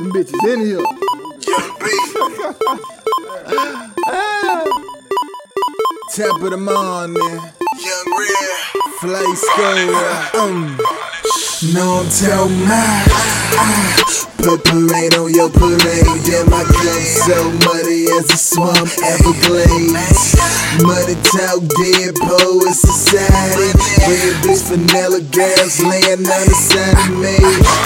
Them bitches in here. Young B. Top of the morning. Young Red. Flight school. Um. No, I'm tell my. Put parade on your parade. Damn, my cup so muddy as a swamp. Everglades. Muddy talk, dead poet society. Red bitch vanilla girls laying on the side of me.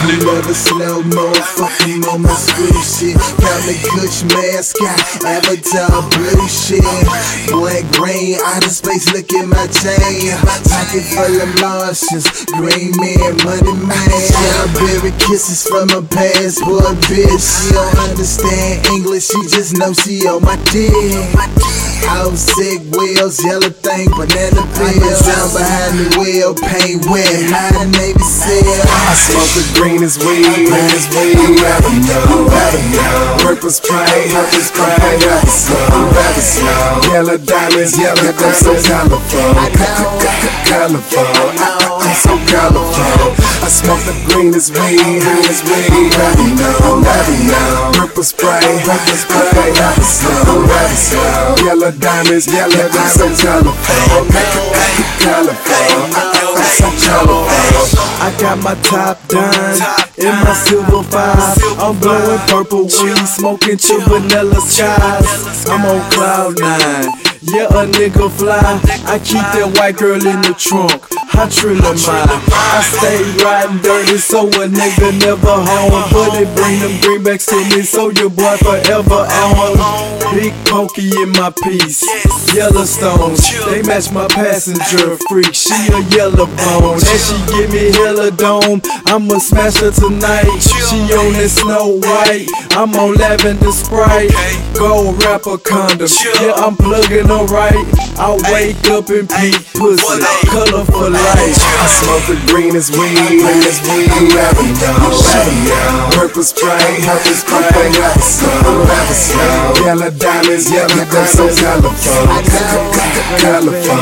You love a slow mo, fucking on my screw shit. Got me Kush mascot, avatar blue shit. Black green, outer space, look at my chain. Pocket full of Martians, green man, money man. Strawberry kisses from a passport, bitch. She don't understand English, she just know she on my dick. House sick wheels, yellow thing, banana peel. Down behind the wheel, paint wet, high Navy SEAL. I smoke the greenest weed, greenest weed. You never know, never know. Purple spray, purple spray, purple slow, purple slow. Yellow diamonds, yellow, I'm so colorful, colorful. I'm so colorful. I smoke the greenest weed, greenest weed. Never know, never know. Purple spray, purple spray, purple slow, purple slow. Yellow diamonds, yellow, I'm so colorful, colorful. I'm so. I got my top done in my silver five. I'm blowing purple weed, smoking chill vanilla skies. I'm on cloud nine. Yeah, a nigga fly. I keep that white girl in the trunk. I trill mine. I stay riding dirty, so a nigga never home. But they bring them greenbacks to me, so your boy forever on. Big pokey in my piece. Yellowstone, they match my passenger freak. She a yellow bone, and she give me hella dome. I'ma smash her tonight. She on that Snow White. I'm on lavender sprite. Gold wrapper condom. Yeah, I'm plugging her right. I wake up in pink pussy, colorful light. I smoke the greenest weed, greenest weed know. Purple spray, purple spray, purple slow. Yellow diamonds, yellow, I'm so colorful, colorful.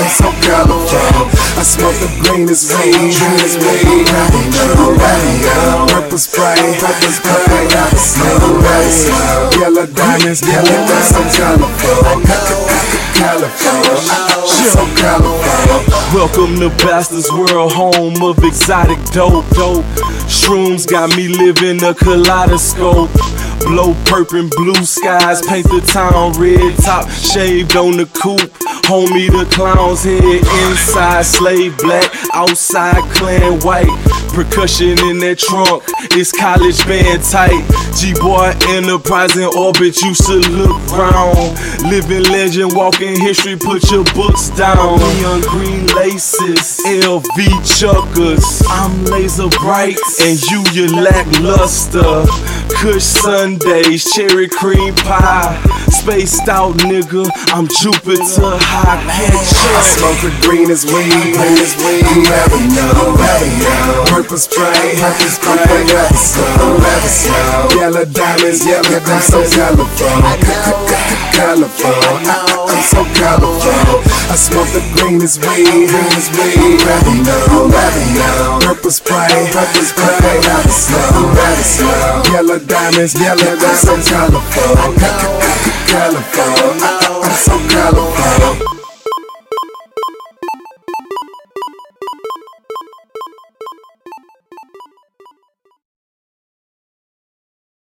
I'm so colorful. I smoke the greenest weed, greenest weed. Purple spray, purple slow. Yellow diamonds, yellow, I'm so colorful, colorful. So colorful. Welcome to Bastards World, home of exotic dope. Dope. Shrooms got me living a kaleidoscope. Blow purple and blue skies, paint the town red. Top shaved on the coupe. Homie, the clown's head inside, slave black, outside, clan white. Percussion in that trunk, it's college band tight. G-Boy Enterprise in orbit, you should look round. Living legend, walking history, put your books down. Neon green laces, LV chuckers. I'm laser bright, and you, you lackluster. Kush Sundays, cherry cream pie. Spaced out nigga, I'm Jupiter high catch I smoke the greenest weed, greenest weed you ever know, ever know. Purple spray, purple spray, purple slow, purple slow. Yellow diamonds, yellow, I'm so colorful, colorful. I'm so colorful. I smoke the greenest weed, greenest weed, ever know, ever know. Purple spray, purple spray, purple slow, purple slow. Yellow diamonds, yellow, I'm so colorful, colorful. I'm so colorful.